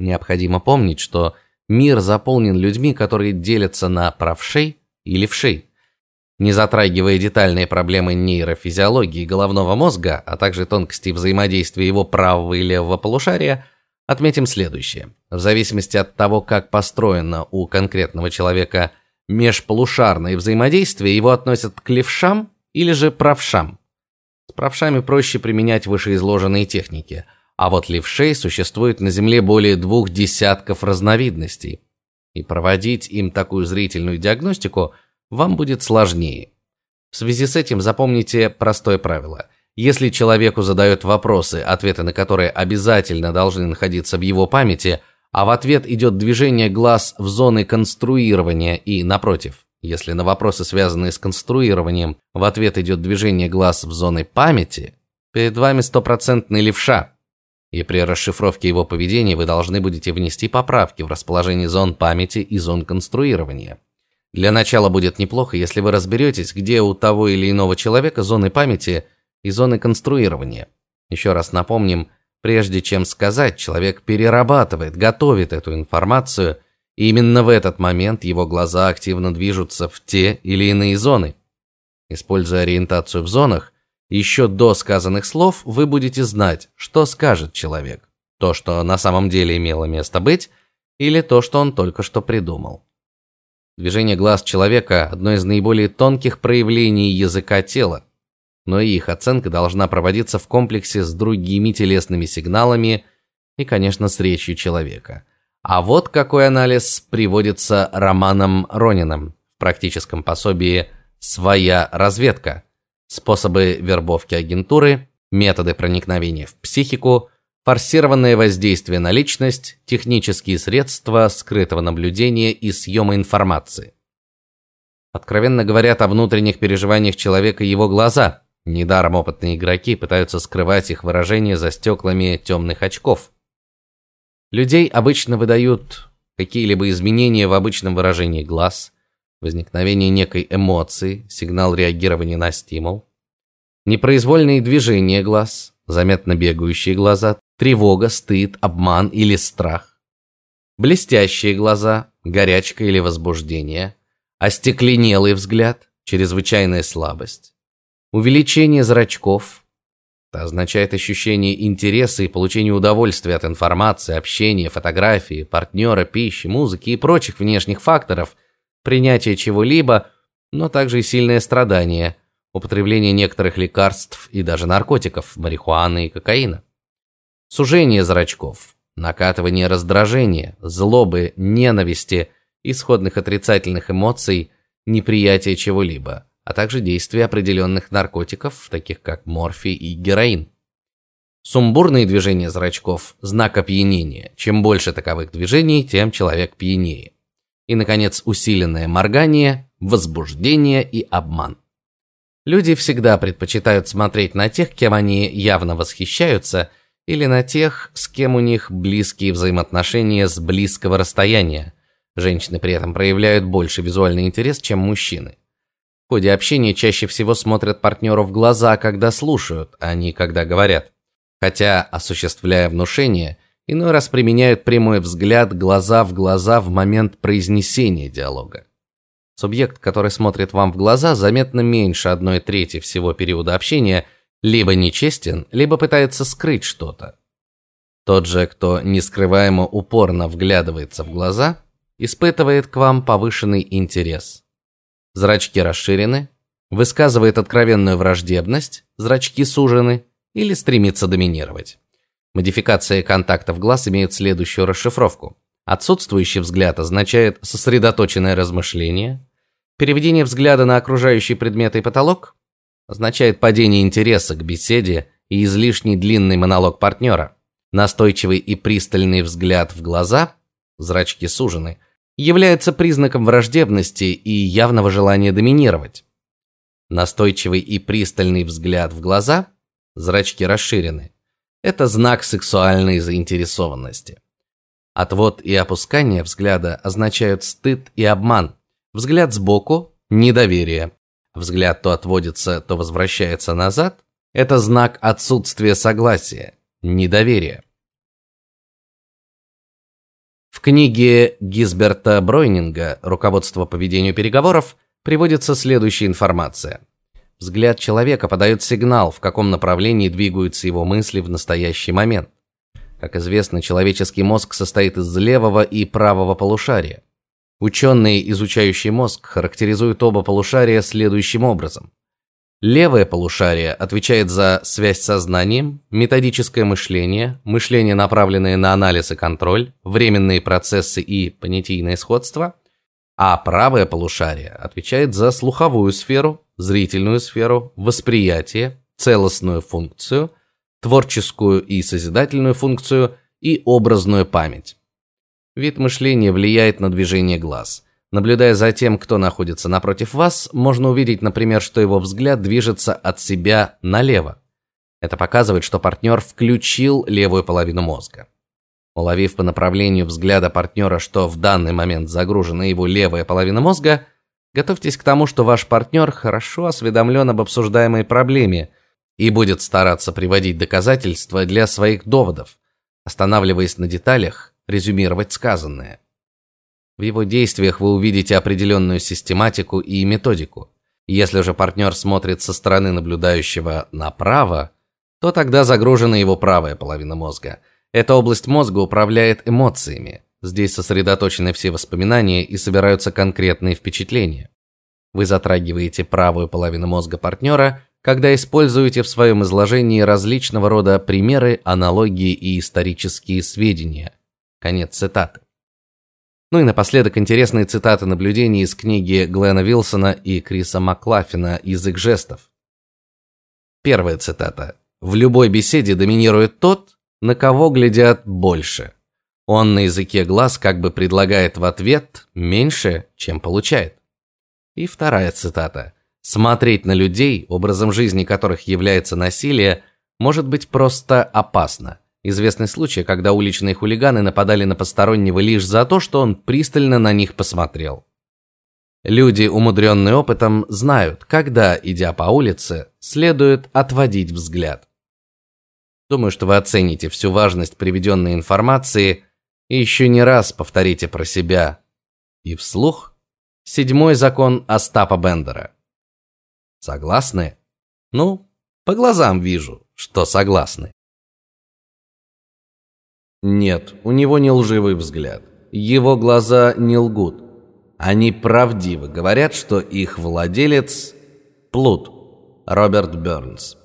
Необходимо помнить, что мир заполнен людьми, которые делятся на правшей и левшей. Не затрагивая детальные проблемы нейрофизиологии головного мозга, а также тонкости взаимодействия его правого и левого полушария, отметим следующее. В зависимости от того, как построено у конкретного человека межполушарное взаимодействие, его относят к левшам или же правшам. С правшами проще применять вышеизложенные техники, а вот левшей существует на Земле более двух десятков разновидностей. И проводить им такую зрительную диагностику – вам будет сложнее. В связи с этим запомните простое правило. Если человеку задают вопросы, ответы на которые обязательно должны находиться в его памяти, а в ответ идет движение глаз в зоны конструирования и напротив, если на вопросы, связанные с конструированием, в ответ идет движение глаз в зоны памяти, перед вами стопроцентный левша. И при расшифровке его поведения вы должны будете внести поправки в расположение зон памяти и зон конструирования. Для начала будет неплохо, если вы разберетесь, где у того или иного человека зоны памяти и зоны конструирования. Еще раз напомним, прежде чем сказать, человек перерабатывает, готовит эту информацию, и именно в этот момент его глаза активно движутся в те или иные зоны. Используя ориентацию в зонах, еще до сказанных слов вы будете знать, что скажет человек. То, что на самом деле имело место быть, или то, что он только что придумал. Движение глаз человека одно из наиболее тонких проявлений языка тела, но и их оценка должна проводиться в комплексе с другими телесными сигналами и, конечно, с речью человека. А вот какой анализ приводится Романом Рониным в практическом пособии Своя разведка. Способы вербовки агентуры, методы проникновения в психику, форсированное воздействие на личность, технические средства скрытого наблюдения и съема информации. Откровенно говорят о внутренних переживаниях человека его глаза. Недаром опытные игроки пытаются скрывать их выражение за стеклами темных очков. Людей обычно выдают какие-либо изменения в обычном выражении глаз, возникновение некой эмоции, сигнал реагирования на стимул, непроизвольные движения глаз, заметно бегающие глаза, тревога, стыд, обман или страх. Блестящие глаза, горячка или возбуждение, остекленелый взгляд, чрезвычайная слабость. Увеличение зрачков это означает ощущение интереса и получение удовольствия от информации, общения, фотографии, партнера, пищи, музыки и прочих внешних факторов, принятие чего-либо, но также и сильное страдание, употребление некоторых лекарств и даже наркотиков, марихуаны и кокаина сужение зрачков, накатывание раздражения, злобы, ненависти, исходных отрицательных эмоций, неприятие чего-либо, а также действие определенных наркотиков, таких как морфий и героин. Сумбурные движения зрачков знак опьянения. Чем больше таковых движений, тем человек пьянее. И наконец, усиленное моргание, возбуждение и обман. Люди всегда предпочитают смотреть на тех, кем они явно восхищаются, или на тех, с кем у них близкие взаимоотношения с близкого расстояния. Женщины при этом проявляют больше визуальный интерес, чем мужчины. В ходе общения чаще всего смотрят партнеру в глаза, когда слушают, а не когда говорят. Хотя, осуществляя внушение, иной раз применяют прямой взгляд глаза в глаза в момент произнесения диалога. Субъект, который смотрит вам в глаза, заметно меньше одной трети всего периода общения – либо нечестен, либо пытается скрыть что-то. Тот же, кто нескрываемо упорно вглядывается в глаза, испытывает к вам повышенный интерес. Зрачки расширены, высказывает откровенную враждебность, зрачки сужены или стремится доминировать. Модификация контактов глаз имеет следующую расшифровку. Отсутствующий взгляд означает сосредоточенное размышление, переведение взгляда на окружающий предмет и потолок означает падение интереса к беседе и излишний длинный монолог партнера. Настойчивый и пристальный взгляд в глаза, зрачки сужены, является признаком враждебности и явного желания доминировать. Настойчивый и пристальный взгляд в глаза, зрачки расширены. Это знак сексуальной заинтересованности. Отвод и опускание взгляда означают стыд и обман. Взгляд сбоку недоверие взгляд то отводится, то возвращается назад, это знак отсутствия согласия, недоверия. В книге Гизберта Бройнинга Руководство по ведению переговоров приводится следующая информация. Взгляд человека подает сигнал, в каком направлении двигаются его мысли в настоящий момент. Как известно, человеческий мозг состоит из левого и правого полушария. Ученые, изучающие мозг, характеризуют оба полушария следующим образом: Левое полушарие отвечает за связь с сознанием, методическое мышление, мышление, направленное на анализ и контроль, временные процессы и понятийное сходство, а правое полушарие отвечает за слуховую сферу, зрительную сферу, восприятие, целостную функцию, творческую и созидательную функцию и образную память. Вид мышления влияет на движение глаз – Наблюдая за тем, кто находится напротив вас, можно увидеть, например, что его взгляд движется от себя налево. Это показывает, что партнер включил левую половину мозга. Уловив по направлению взгляда партнера, что в данный момент загружена его левая половина мозга, готовьтесь к тому, что ваш партнер хорошо осведомлен об обсуждаемой проблеме и будет стараться приводить доказательства для своих доводов, останавливаясь на деталях, резюмировать сказанное. В его действиях вы увидите определенную систематику и методику. Если же партнер смотрит со стороны наблюдающего направо, то тогда загружена его правая половина мозга. Эта область мозга управляет эмоциями. Здесь сосредоточены все воспоминания и собираются конкретные впечатления. Вы затрагиваете правую половину мозга партнера, когда используете в своем изложении различного рода примеры, аналогии и исторические сведения. Конец цитаты. Ну и напоследок интересные цитаты наблюдений из книги Глена Вилсона и Криса Маклафина Язык жестов. Первая цитата. В любой беседе доминирует тот, на кого глядят больше. Он на языке глаз как бы предлагает в ответ меньше, чем получает. И вторая цитата. Смотреть на людей, образом жизни которых является насилие, может быть просто опасно. Известный случай, когда уличные хулиганы нападали на постороннего лишь за то, что он пристально на них посмотрел. Люди, умудренные опытом, знают, когда, идя по улице, следует отводить взгляд. Думаю, что вы оцените всю важность приведенной информации и еще не раз повторите про себя и вслух седьмой закон Остапа Бендера. Согласны? Ну, по глазам вижу, что согласны. Нет, у него не лживый взгляд. Его глаза не лгут. Они правдиво говорят, что их владелец плут Роберт Бернс.